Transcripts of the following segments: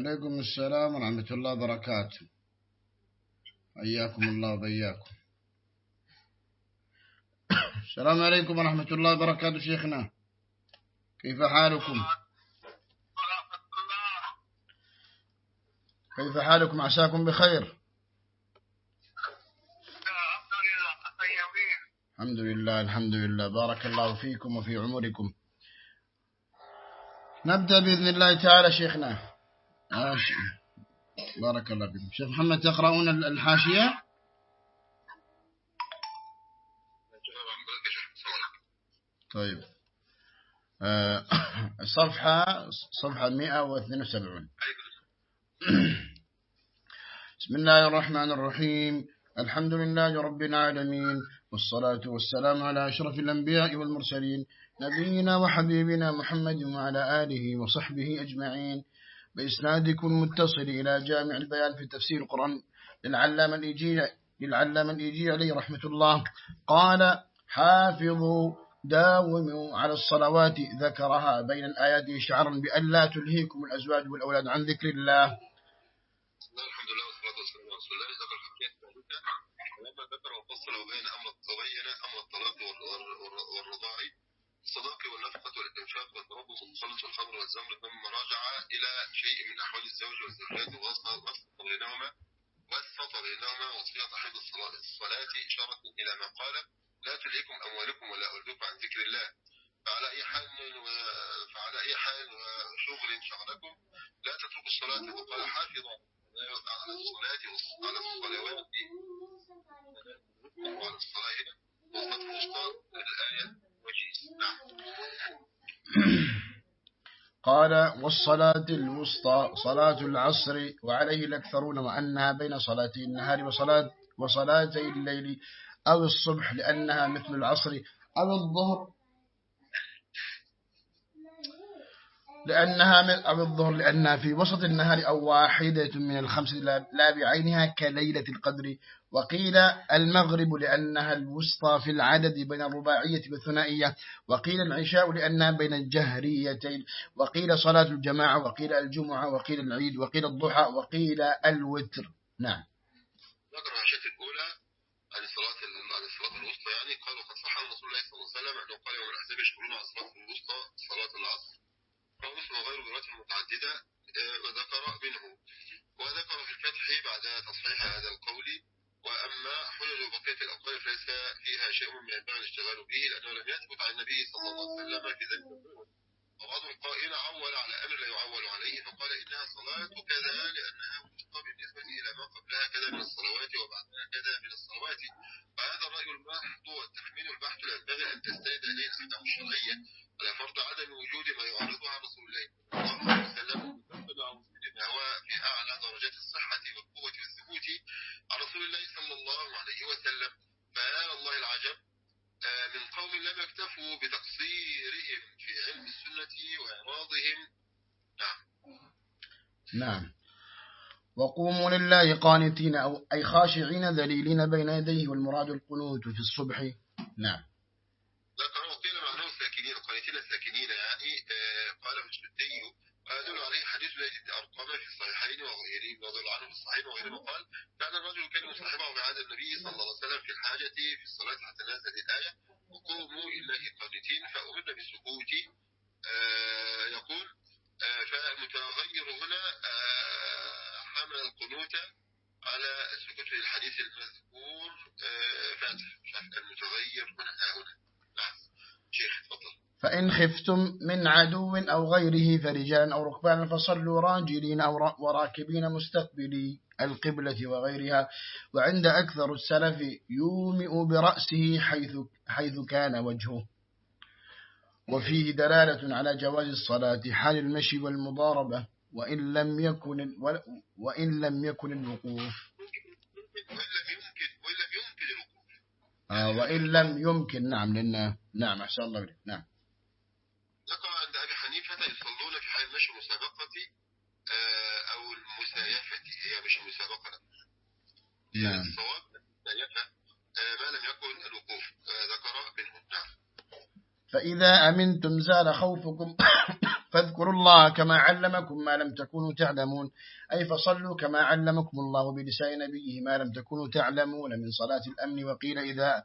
عليكم السلام ورحمة الله وبركاته. حياكم الله وبياكم. السلام عليكم ورحمة الله وبركاته شيخنا. كيف حالكم؟ كيف حالكم؟ عساكم بخير. الحمد لله الحمد لله. بارك الله فيكم وفي عمركم. نبدأ بإذن الله تعالى شيخنا. ماشي. بارك الله فيكم. شيخ محمد تقرؤون الحاشية؟ طيب. آه، صفحة صفحة 172 بسم الله الرحمن الرحيم. الحمد لله رب العالمين والصلاة والسلام على أشرف الأنبياء والمرسلين نبينا وحبيبنا محمد وعلى آله وصحبه أجمعين. بإسنادكم متصل إلى جامع البيان في تفسير القرآن للعلام الإيجي للعلام الإيجي عليه رحمة الله. قال حافظوا داوموا على الصلوات ذكرها بين الآيات شعرا بأن لا تلهيكم الأزواج والأولاد عن ذكر الله. الحمد لله والصلاة والسلام على رسول الله. ذكر الحكاية ذكر وفصل وبين أمر تبين أمر الطلاق والرضاع الصداق والنفقة والإنفاق والتربص والتخلص والخمر والزمر ثم راجع إلى شيء من أحوال الزوج والزوجات ووسط بينهما وسط بينهما وصية حفظ الصلاة. إشارة إلى ما قال لا تلهكم أموالكم ولا أولادكم عن ذكر الله. فعلى أي حال فعلى أي حال وشغل شغلكم لا تتركوا الصلاة وقال حافظوا على الصلاة على الصلوات. وعلى الصلاة الوسطى الآية قال والصلاة الوسطى صلاة العصر وعليه الأكثرون وأنها بين صلاتي النهار وصلاة وصلاتي الليل أو الصبح لأنها مثل العصر أو الظهر. لأنها أو الظهر لأنها في وسط النهار أو واحدة من الخمس لا بعينها كليلة القدر وقيل المغرب لأنها الوسطى في العدد بين الرباعية والثنائية وقيل العشاء لأنها بين الجهريتين وقيل صلاة الجماعة وقيل الجمعة وقيل العيد وقيل الضحى وقيل الوتر. نعم. ذكر العشاء الأولى عن الصلاة عن الصلاة الوسطى يعني قالوا قد صح عن رسول الله صلى الله عليه وسلم أنه قال يوم الأحزاب يشكرون على الصلاة الوسطى صلاة العصر. ومسلم وغيره بروايات متعددة وذكر منه. وذكر في الفتح بعد تصحيح هذا القول وأما حجج بقية الأقوال فليس فيها شيء من ينبغي الاشتغال به لأنه لم يثبت عن النبي صلى الله عليه وسلم في ذلك وبعض القائل عول على أمر لا يعول عليه فقال إنها صلاة كذا لأنها وسطى بالنسبة إلى ما قبلها كذا من الصلوات وبعدها كذا من الصلوات. وهذا الرأي المحض والتحميل البحث لا ينبغي أن تستند إليه الأحكام الشرعية على فرض عدم وجود ما يعارضها رسول الله صلى الله عليه وسلم. هو في أعلى درجات الصحة والقوة والثبوت عن رسول الله صلى الله عليه وسلم. فيا الله العجب من قوم لم يكتفوا بتقصيرهم في علم السنة وإعراضهم. نعم. نعم. وقوموا لله قانتين أو أي خاشعين ذليلين بين يديه والمراد القنوت في الصبح. نعم. ذكر وقيل معناه الساكنين قانتين الساكنين يعني قاله الشدي ويدل عليه حديث بن أرقم في الصحيحين وغيره الله عنه في الصحيحين وغيره قال كان الرجل كان يصاحبه في عهد النبي صلى الله عليه وسلم في الحاجة في الصلاة حتى نزلت الآية. وقوموا لله قانتين فأمرنا بالسكوت. آه يقول آه فالمتغير هنا آه حمل القنوت على السكوت للحديث المذكور فاتح. المتغير هنا هنا. نعم. شيخ تفضل. فإن خفتم من عدو أو غيره فرجالا أو ركبانا فصلوا راجلين أو وراكبين مستقبلي القبلة وغيرها. وعند أكثر السلف يومئ برأسه حيث, حيث كان وجهه. وفيه دلالة على جواز الصلاة حال المشي والمضاربة وإن لم يكن وإن لم يكن الوقوف. آه وإن لم يمكن نعم لأن نعم أحسن الله. نعم ذكر عند أبي حنيفة يصلون في حال المشي المسابقة أو المسايفة هي مش المسابقة نعم. الصواب المسايفة ما لم يكن الوقوف ذكر منهم نعم فإذا أمنتم زال خوفكم فاذكروا الله كما علمكم ما لم تكونوا تعلمون. أي فصلوا كما علمكم الله بلسان نبيه ما لم تكونوا تعلمون من صلاة الأمن وقيل إذا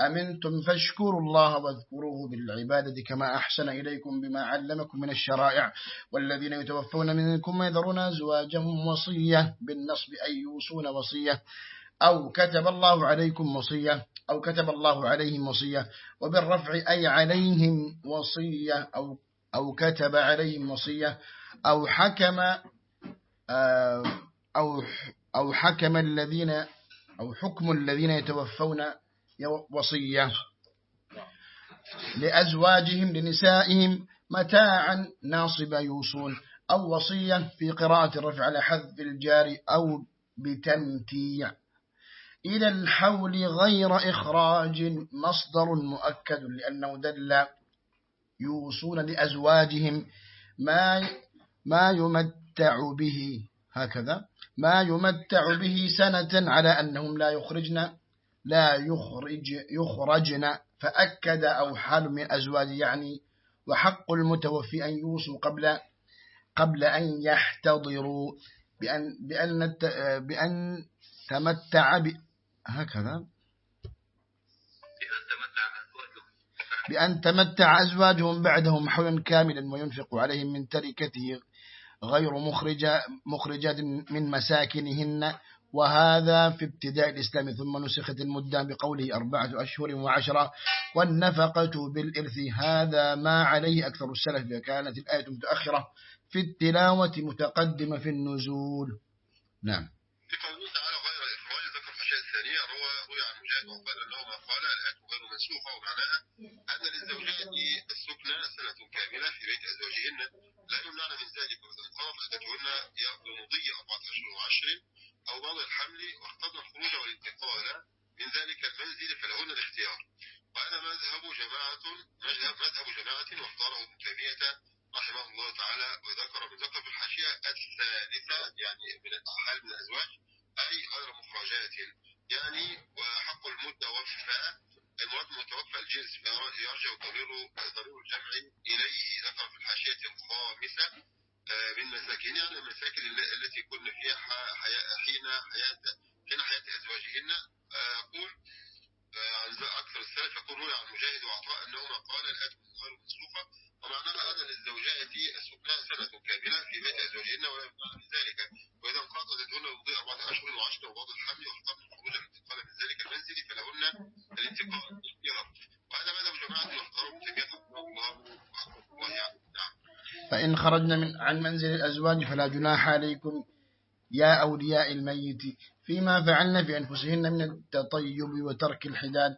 أمنتم فاشكروا الله واذكروه بالعبادة كما أحسن إليكم بما علمكم من الشرائع. والذين يتوفون منكم يذرون أزواجهم وصية بالنصب أي يوصون وصية. أو كتب الله عليكم وصية أو كتب الله عليهم وصية. وبالرفع أي عليهم وصية أو أو كتب عليهم وصية. أو حكم آه، أو أو حكم الذين أو حكم الذين يتوفون وصية. لأزواجهم لنسائهم متاعا ناصب يوصون. أو وصية في قراءة الرفع على حذف الجار أو بتمتيع. إلى الحول غير إخراج مصدر مؤكد لأنه دل يوصون لأزواجهم ما ما يمتع به. هكذا. ما يمتع به سنة على أنهم لا يخرجن لا يخرج يخرجن فأكد أو حال من أزواج يعني وحق المتوفي أن يوصوا قبل قبل أن يحتضروا بأن بأن بأن تمتع ب هكذا. بأن تمتع أزواجهم بعدهم حولا كاملا وينفق عليهم من تركته غير مخرجة مخرجات من مساكنهن وهذا في ابتداء الإسلام ثم نسخت المدة بقوله أربعة أشهر وعشرة والنفقة بالإرث هذا ما عليه أكثر السلف كانت الآية متأخرة في التلاوة متقدمة في النزول. نعم. تعالى ذكر الثانية روى روي عن مجاهد وقال قال غير منسوخة ومعناها أن للزوجات السكنى سنة كاملة في بيت أزواجهن لا يمنعن من ذلك وإذا انقضت عدتهن بمضي أربعة أشهر وعشر أو بعض الحمل واخترنا الخروج والانتقال من ذلك المنزل فلهن الاختيار. وأنا مذهب جماعة مذهب, مذهب جماعة واختاره ابن تيمية رحمه الله تعالى وذكر من ذكر في الحاشية الثالثة يعني من الأحال من الأزواج أي غير مخرجات. يعني وحق المتوفى المراد المتوفى الجنس فيرجع ضرير ضرير الجمع إليه. ذكر في الحاشية الخامسة من مساكن يعني المساكن التي كن فيها حين حياة حين حياة أزواجهن. آه، أقول آه، عن أكثر السلف يقول روي عن مجاهد وعطاء أنهما قال الآت غير مسلوقة ومعناها أن للزوجات السكناء سنة كاملة في بيت أزواجهن ولا يمنع من ذلك. وإذا انقطعت دون يمضي أربعة أشهر وعشرة وبعض الحمل واختار الخروج الانتقال من ذلك المنزل فلهن الانتقال. ماذا نعم. فإن خرجنا من عن منزل الأزواج فلا جناح عليكم يا أولياء الميت فيما فعلن في أنفسهن من التطيب وترك الحداد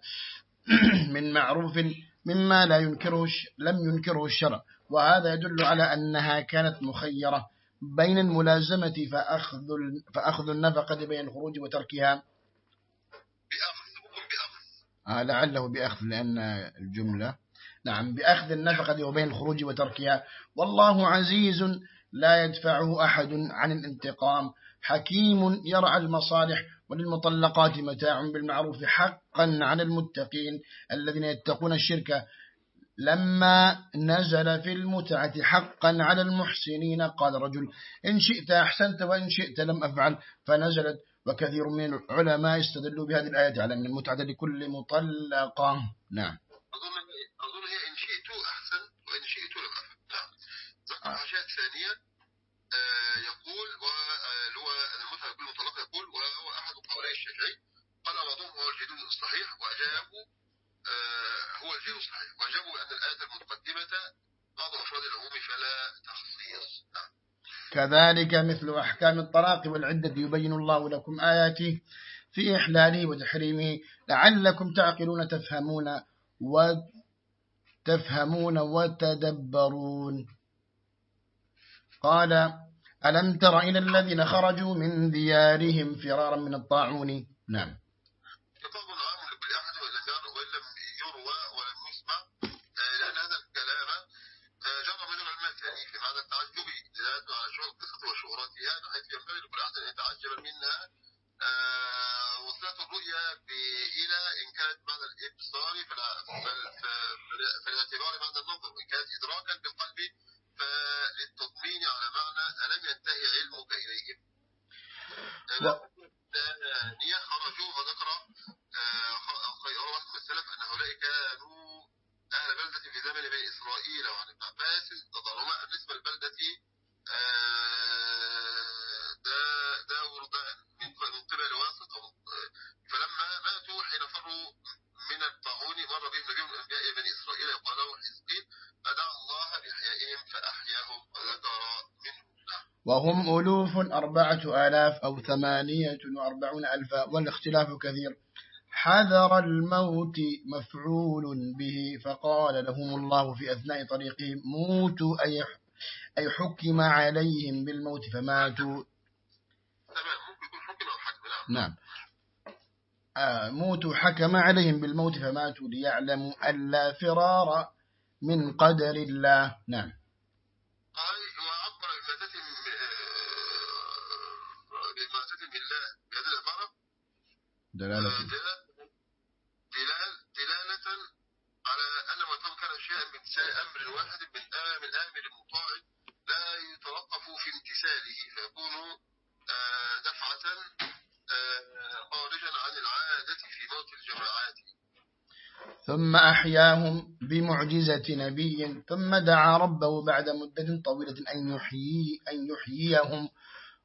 من معروف مما لا ينكره لم ينكره الشرع. وهذا يدل على أنها كانت مخيرة بين الملازمة فأخذ, فأخذ النفقة بين الخروج وتركها لعله بأخذ لأن الجملة. نعم بأخذ النفقة وبين الخروج وتركها. والله عزيز لا يدفعه أحد عن الانتقام. حكيم يرعى المصالح وللمطلقات متاع بالمعروف حقا على المتقين الذين يتقون الشرك. لما نزل في المتعة حقا على المحسنين قال رجل إن شئت أحسنت وإن شئت لم أفعل فنزلت. وكثير من العلماء استدلوا بهذه الآية على أن المتعة لكل مطلقة. نعم. الحاشية الثانية آه، يقول هو المتعة كل مطلق يقول وهو أحد قولي الشافعي. قال بعضهم هو الجديد الصحيح وأجابوا آه، هو الجديد الصحيح. وأجابوا بأن الآية المتقدمة بعض أفراد العموم فلا تخصيص. نعم. كذلك مثل أحكام الطلاق والعدة يبين الله لكم آياته في إحلاله وتحريمه لعلكم تعقلون تفهمون وتفهمون وتدبرون. قال ألم تر إلى الذين خرجوا من ديارهم فرارا من الطاعون؟ نعم. آه، لأن هذا الكلام آه، جرى من العلماء في معنى التعجب بحيث ينبغي لكل أحد أن يتعجب منها. آه، وصلت الرؤيا ب- إلى إن كانت معنى الإبصار فلا- فال- فال- فالاعتبار معنى النظر وإن كانت إدراكا بالقلب فللتطمين على معنى ألم ينتهي علمك إليهم و- ثانية خرجوا وذكر آه، خ- خير واحد من السلف أن هؤلاء كانوا أهل بلدة في زمن بني إسرائيل وعن ابن عباس تضرما بالنسبة للبلدة آه، دا- داور دا- من من قبل واسط أو فلما ماتوا حين فروا من الطاعون مر بهم نبي من أنبياء بني إسرائيل يقال له حزقيل فدعا الله بإحيائهم فأحياهم وذكر منهم نعم. وهم ألوف أربعة آلاف أو ثمانية وأربعون ألفا والاختلاف كثير. حذر الموت مفعول به فقال لهم الله في أثناء طريقهم موتوا أي أي حكم عليهم بالموت فماتوا. نعم. نعم. آه، موتوا حكم عليهم بالموت فماتوا ليعلموا ألا فرار من قدر الله. نعم. دلالة دلالة دلال دلالة على أن ما كان شيئا بامتثال أمر واحد من آمر من آمر مطاع لا يتوقف في امتثاله فيكون آه، دفعة آه، خارجا عن العادة في موت الجماعات ثم أحياهم بمعجزة نبي ثم دعا ربه بعد مدة طويلة أن يحيي أن يحييهم.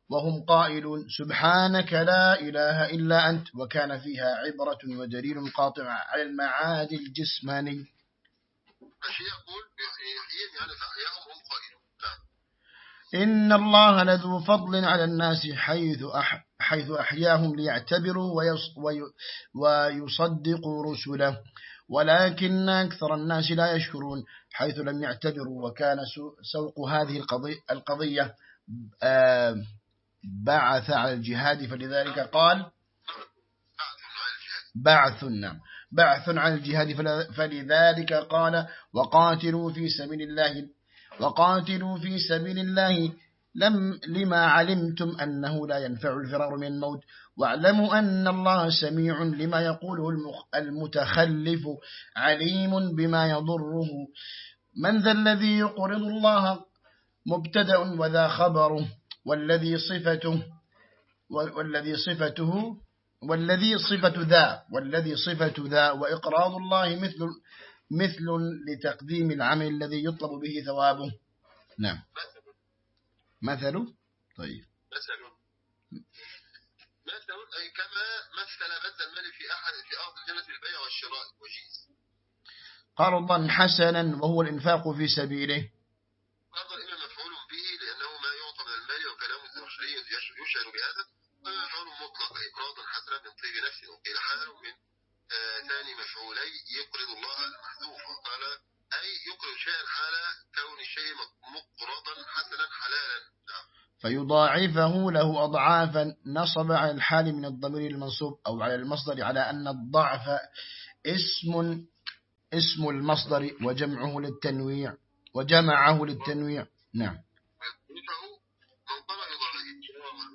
وهم قائلون سبحانك لا إله إلا أنت. وكان فيها عبرة ودليل قاطع على المعاد الجسماني. يقول يعني هم قائلون. نعم. إن الله لذو فضل على الناس حيث أح حيث أحياهم ليعتبروا ويص وي ويصدقوا رسله. ولكن أكثر الناس لا يشكرون حيث لم يعتبروا. وكان سو- سوق هذه القضية, القضية آه، بعث على الجهاد فلذلك قال بعث نعم. بعث عن الجهاد فل- فلذلك قال وقاتلوا في سبيل الله وقاتلوا في سبيل الله. لم لما علمتم أنه لا ينفع الفرار من الموت؟ واعلموا أن الله سميع لما يقوله المتخلف عليم بما يضره. من ذا الذي يقرض الله؟ مبتدأ وذا خبره. والذي صفته والذي صفته والذي صفة ذا والذي صفة ذا وإقراض الله مثل مثل لتقديم العمل الذي يطلب به ثوابه. نعم. مثل. طيب. مثل. مثل أي كما مثل بذل المال في أحد في أرض الجنة بالبيع والشراء. وجيز. قرضا حسنا وهو الإنفاق في سبيله. قرض إما مفعول به لأنه ما يعطى من المال وكلام الزمخشري يشعر بهذا وإما مفعول مطلق أي قراضا حسنا من طيب نفس وقيل حال من آه، ثاني مفعولي يقرض الله المحذوف. وقال أي يقرض شيئا حال كون الشيء مقرضا حسنا حلالا. نعم. فيضاعفه له أضعافا نصب على الحال من الضمير المنصوب أو على المصدر على أن الضعف اسم اسم المصدر وجمعه للتنويع وجمعه للتنويع. نعم.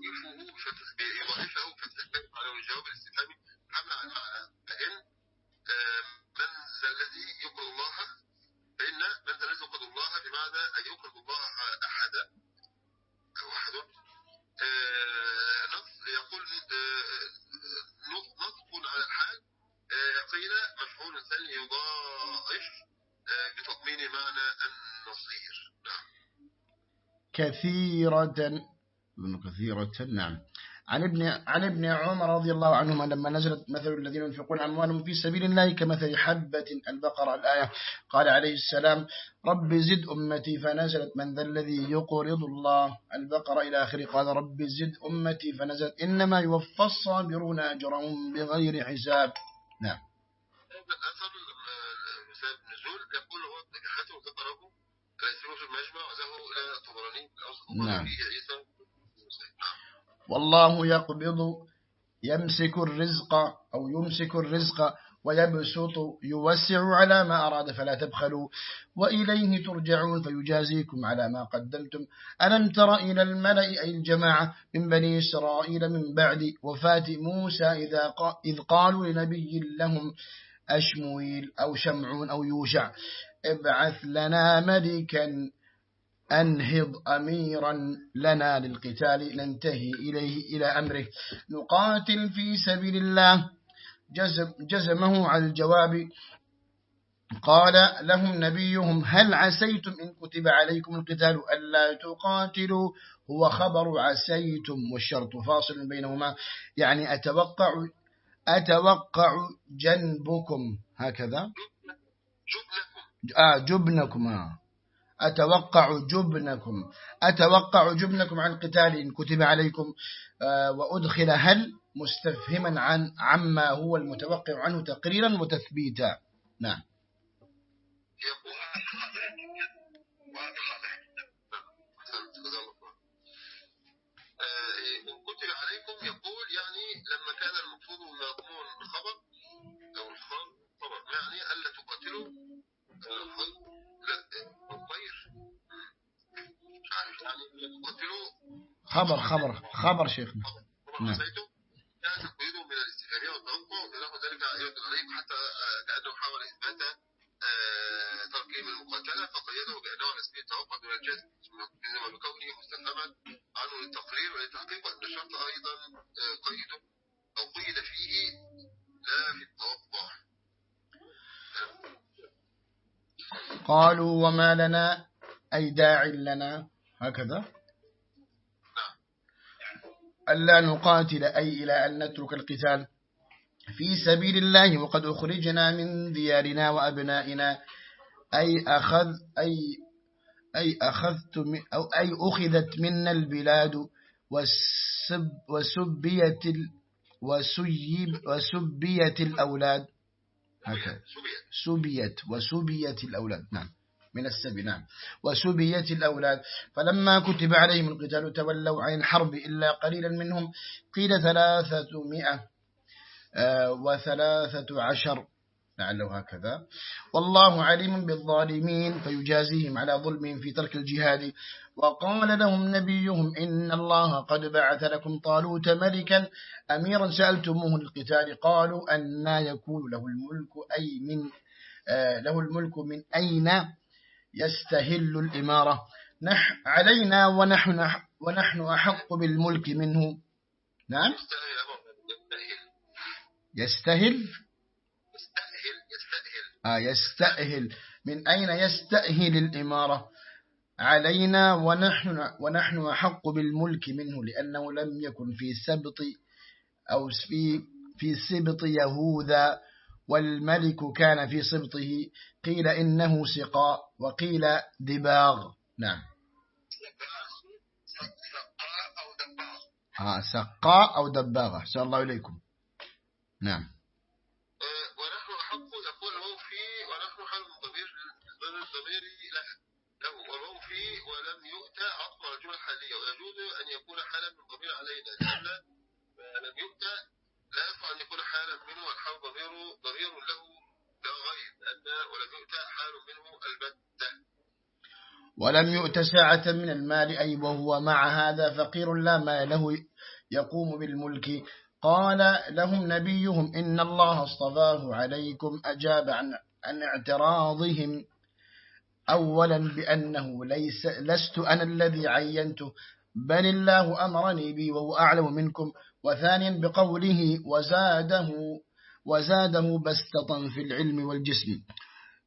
يضعفه فتح يضعفه فتح على الجواب الاستفهامي حمل على المعنى فإن من ذا الذي يقرض الله فإن من ذا الذي يقرض الله بمعنى أن يقرض الله أحدا أو أحد نص يقول نص- نصب على الحال قيل مفعول ثاني يضاعف بتضمين معنى النصير نعم كثيرة ابن كثيرة. نعم. عن ابن عن ابن عمر رضي الله عنهما لما نزلت مثل الذين ينفقون أموالهم في سبيل الله كمثل حبة البقرة الآية قال عليه السلام رب زد أمتي. فنزلت من ذا الذي يقرض الله البقرة إلى آخره؟ قال رب زد أمتي. فنزلت إنما يوفى الصابرون أجرهم بغير حساب. نعم. الأثر يقول هو في المجمع وزهه إلى الطبراني الأوسط نعم. والله يقبض يمسك الرزق أو يمسك الرزق ويبسط يوسع على ما أراد فلا تبخلوا. وإليه ترجعون فيجازيكم على ما قدمتم. ألم تر إلى الملأ أي الجماعة من بني إسرائيل من بعد وفاة موسى إذا إذ قالوا لنبي لهم أشمويل أو شمعون أو يوشع ابعث لنا ملكا أنهض أميرا لنا للقتال ننتهي إليه إلى أمره. نقاتل في سبيل الله. جزم جزمه على الجواب. قال لهم نبيهم هل عسيتم إن كتب عليكم القتال ألا تقاتلوا؟ هو خبر عسيتم والشرط فاصل بينهما. يعني أتوقع أتوقع جنبكم. هكذا؟ جبنكم آه جبنكم آه. أتوقع جبنكم أتوقع جبنكم عن قتال إن كتب عليكم آه وأدخل هل مستفهما عن عما هو المتوقع عنه تقريرا وتثبيتا؟ نعم يقول كتب عليكم يقول يعني لما كان المفروض مضمون الخبر أو الخبر يعني ألا تقاتلوا لا الطير مش عارف يعني ألا تقاتلوا خبر خبر خبر شيخنا. نعم. كان تقييده من الاستفهامية والتوقع ونحو ذلك يرد عليكم حتى كأنه حاول إثبات آه، تركيب المقاتلة فقيده بأنه على سبيل التوقع دون الجزم بينما بكونه مستفهما عنه للتقرير وللتحقيق وأن الشرط أيضا آه، قيده أو قيد فيه لا في التوقع. قالوا وما لنا أي داع لنا. هكذا. ألا نقاتل أي إلى أن نترك القتال. في سبيل الله وقد أخرجنا من ديارنا وأبنائنا أي أخذ أي أي أخذت أو أي أخذت منا البلاد وسب وسبيت وسيب وسبيت الأولاد. هكذا. سبيت وسبيت الأولاد. نعم. من السبي نعم. وسبيت الأولاد. فلما كتب عليهم القتال تولوا عن الحرب إلا قليلا منهم قيل ثلاثة مئة آه، وثلاثة عشر لعله هكذا. والله عليم بالظالمين فيجازيهم على ظلمهم في ترك الجهاد. وقال لهم نبيهم إن الله قد بعث لكم طالوت ملكا. أميرا سألتموه للقتال قالوا أن يكون له الملك أي من آه، له الملك من أين؟ يستهل الإمارة. نح علينا ونحن ونحن أحق بالملك منه. نعم؟ يستهل. يستاهل يستاهل آه يستأهل. من أين يستأهل الإمارة؟ علينا ونحن ونحن أحق بالملك منه لأنه لم يكن في سبط أو في في سبط يهوذا والملك كان في سبطه قيل إنه سقاء وقيل دباغ. نعم. آه سقاء أو دباغة. أحسن الله إليكم. نعم. ونحن ونحن حال الضمير له. ولم يؤتى عطف رجل حالية ويجوز أن يكون حالا من ضمير علينا لأن لم يؤتى أن يكون حالا منه والحال ضمير ضمير له لا غير لأن ولم يؤتى حال منه البتة. ولم يؤت ساعة من المال أي وهو مع هذا فقير لا ما له يقوم بالملك. قال لهم نبيهم إن الله اصطفاه عليكم أجاب عن, عن اعتراضهم أولا بأنه ليس لست أنا الذي عينته. بل الله أمرني بي وهو أعلم منكم وثانيا بقوله وزاده وزاده بسطة في العلم والجسم.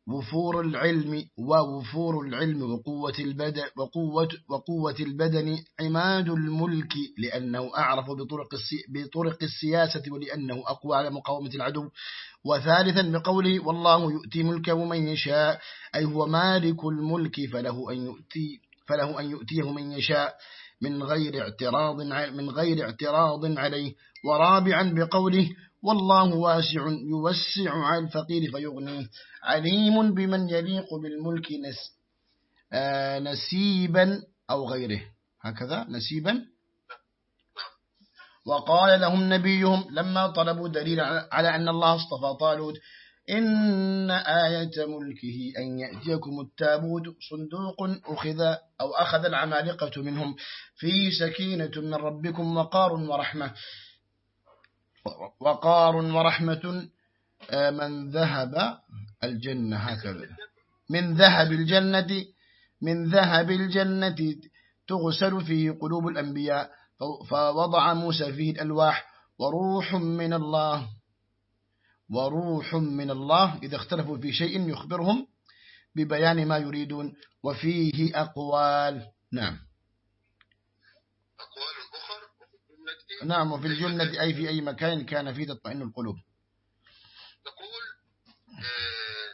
وفور العلم ووفور العلم وقوة البدن وقوة وقوة البدن عماد الملك لأنه أعرف بطرق بطرق السياسة ولأنه أقوى على مقاومة العدو. وثالثا بقوله والله يؤتي ملكه من يشاء أي هو مالك الملك فله أن يؤتي فله أن يؤتيه من يشاء. من غير اعتراض من غير اعتراض عليه. ورابعا بقوله والله واسع يوسع على الفقير فيغنيه. عليم بمن يليق بالملك نس آه نسيبا أو غيره. هكذا نسيبا. وقال لهم نبيهم لما طلبوا دليل على أن الله اصطفى طالوت إن آية ملكه أن يأتيكم التابوت صندوق أخذ أو أخذ العمالقة منهم في سكينة من ربكم وقار ورحمة وقار ورحمة آه، من ذهب الجنة هكذا. من ذهب الجنة من ذهب الجنة تغسل فيه قلوب الأنبياء فوضع موسى فيه الألواح وروح من الله. وروح من الله إذا اختلفوا في شيء يخبرهم ببيان ما يريدون. وفيه أقوال. نعم. أقوال أخر نعم وفي الجنة أي في أي مكان كان فيه تطمئن القلوب. نقول آه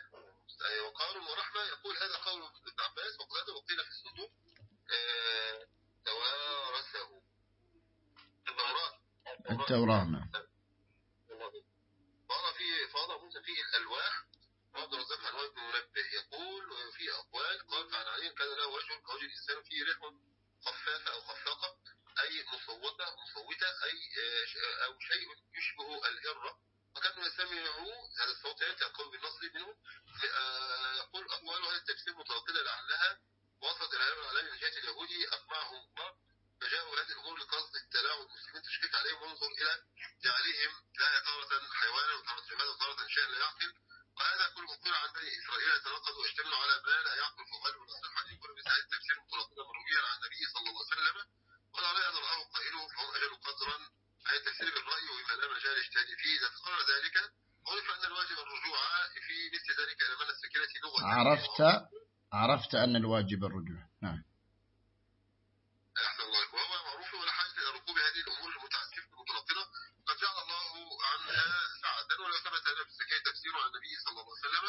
وقال ورحمة. يقول هذا قول ابن عباس وقال وقيل في الصدوق آه توارثه. التوراة. التوراة نعم. الإنسان فيه ريح خفافة أو خفاقة أي مصوتة مصوتة أي آه، أو شيء يشبه الهرة وكان يسمعه هذا الصوت القول بالنصر منه. آه، يقول أقوال هذا التفسير متوقدة لعلها وصلت إلى العالم من جهة اليهودي أقمعهم الله فجاءوا هذه الأمور لقصد التلاعب المسلمين تشكيك عليهم وانظر إلى جعلهم لا تارة حيوانا وتارة جمالا وتارة شيئا لا يعقل. وهذا كل مقول عن بني إسرائيل يتنقض ويشتمل على ما لا يعقل في غالب الأصحاب يكون بسعيد التفسير متنقضا مرويا عن النبي صلى الله عليه وسلم ولا لا يضر له قائله فهو أجل قدرا أي التفسير بالرأي وإما لا مجال اجتهاد فيه إذا تقرر ذلك عرف أن الواجب الرجوع في مثل ذلك إلى من السكينة لغة. عرفت؟ عرفت أن الواجب الرجوع. نعم. أحسن الله وهو معروف ولا حاجة إلى ركوب هذه الأمور المتعسفة قد جعل الله عنها ساعة ولو ثبت هذا في السكين تفسير عن النبي صلى الله عليه وسلم.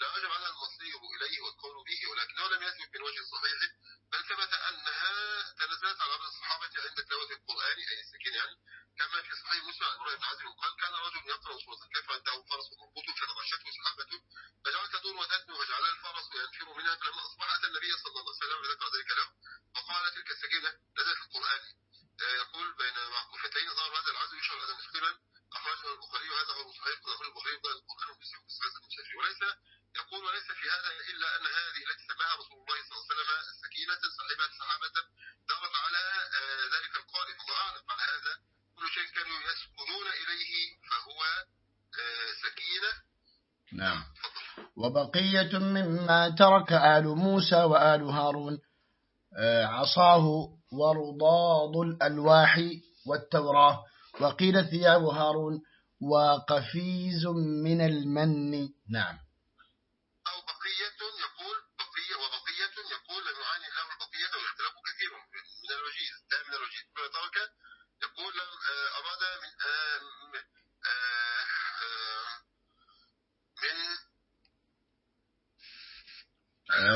لا وجب على المصير إليه والقول به ولكنه لم يثبت من وجه صحيح بل ثبت أنها تنزلت على بعض الصحابة عند تلاوة القرآن أي السكين يعني. كما في صحيح مسلم عن رؤية عزم قال كان رجل يقرأ سورة الكهف عنده فرس مربوط فتغشته سحابة فجعلت تدور وتدنو وجعل الفرس ينفر منها فلما أصبح أتى النبي صلى الله عليه وسلم ذكر ذلك له فقال تلك السكينة نزلت القرآن. يقول بين معقوفتين ظهر هذا العزم يشعر هذا مسلما أخرجه البخاري وهذا هو صحيح أخرج البخاري وقال القرآن وليس يقول وليس في هذا إلا أن هذه التي سماها رسول الله صلى الله عليه وسلم السكينة صاحبة سحابة دارت على آه، ذلك القارئ الله أعلم على هذا. كل شيء كانوا يسكنون إليه فهو آه، سكينة. نعم. وبقية مما ترك آل موسى وآل هارون آه، عصاه ورضاض الألواح والتوراة. وقيل ثياب هارون وقفيز من المن. نعم.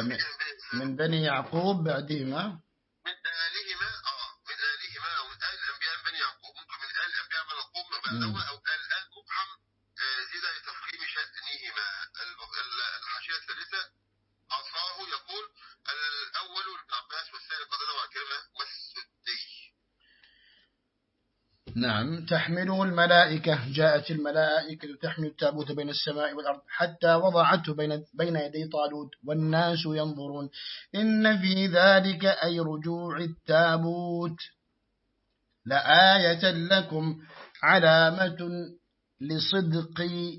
من من بني يعقوب بعدهما؟ الأول أو نعم تحمله الملائكة؟ جاءت الملائكة تحمل التابوت بين السماء والأرض حتى وضعته بين, بين يدي طالوت والناس ينظرون. إن في ذلك أي رجوع التابوت. لآية لكم علامة لصدقي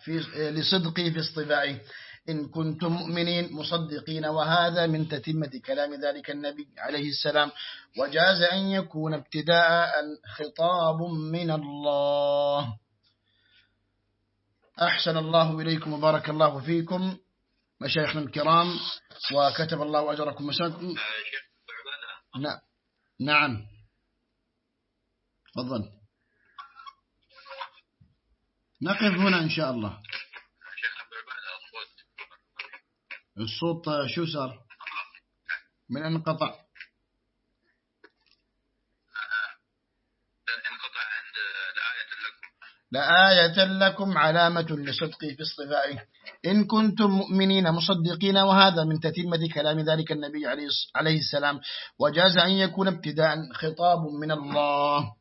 في لصدقي في اصطفائه. إن كنتم مؤمنين مصدقين وهذا من تتمة كلام ذلك النبي عليه السلام. وجاز أن يكون ابتداء خطاب من الله. أحسن الله إليكم وبارك الله فيكم. مشايخنا الكرام وكتب الله أجركم مساكم نعم نعم. تفضل. نقف هنا إن شاء الله. الصوت شو صار؟ من انقطع. لآية لكم. علامة لصدقي في اصطفائه. إن كنتم مؤمنين مصدقين وهذا من تتمة كلام ذلك النبي عليه السلام. وجاز أن يكون ابتداء خطاب من الله.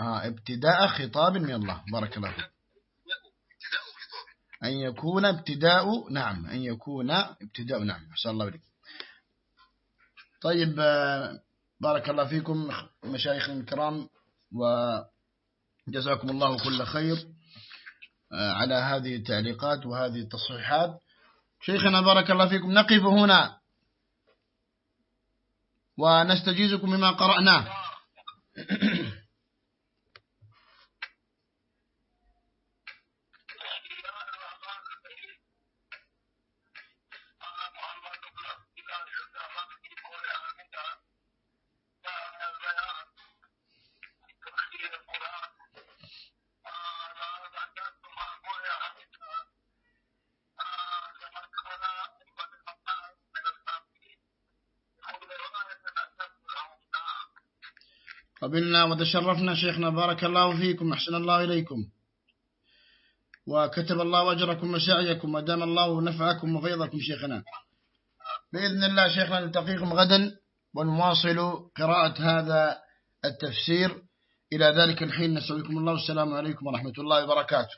آه ابتداء خطاب من الله. بارك الله فيك. أن يكون ابتداء نعم أن يكون ابتداء نعم أحسن الله عليك. طيب آه، بارك الله فيكم مشايخ الكرام وجزاكم الله كل خير آه، على هذه التعليقات وهذه التصحيحات. شيخنا بارك الله فيكم نقف هنا. ونستجيزكم بما قرأناه. قبلنا وتشرفنا شيخنا بارك الله فيكم أحسن الله إليكم. وكتب الله أجركم وسعيكم ودام الله نفعكم وفيضكم شيخنا. بإذن الله شيخنا نلتقيكم غدا ونواصل قراءة هذا التفسير. إلى ذلك الحين نسألكم الله. السلام عليكم ورحمة الله وبركاته.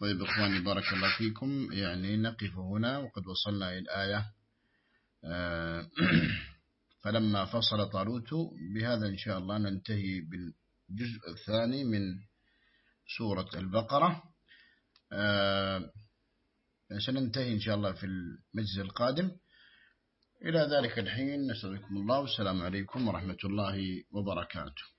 طيب إخواني بارك الله فيكم. يعني نقف هنا وقد وصلنا إلى الآية. آه، فلما فصل طالوت بهذا إن شاء الله ننتهي بالجزء الثاني من سورة البقرة. آه، سننتهي إن شاء الله في المجلس القادم. إلى ذلك الحين نسألكم الله والسلام عليكم ورحمة الله وبركاته.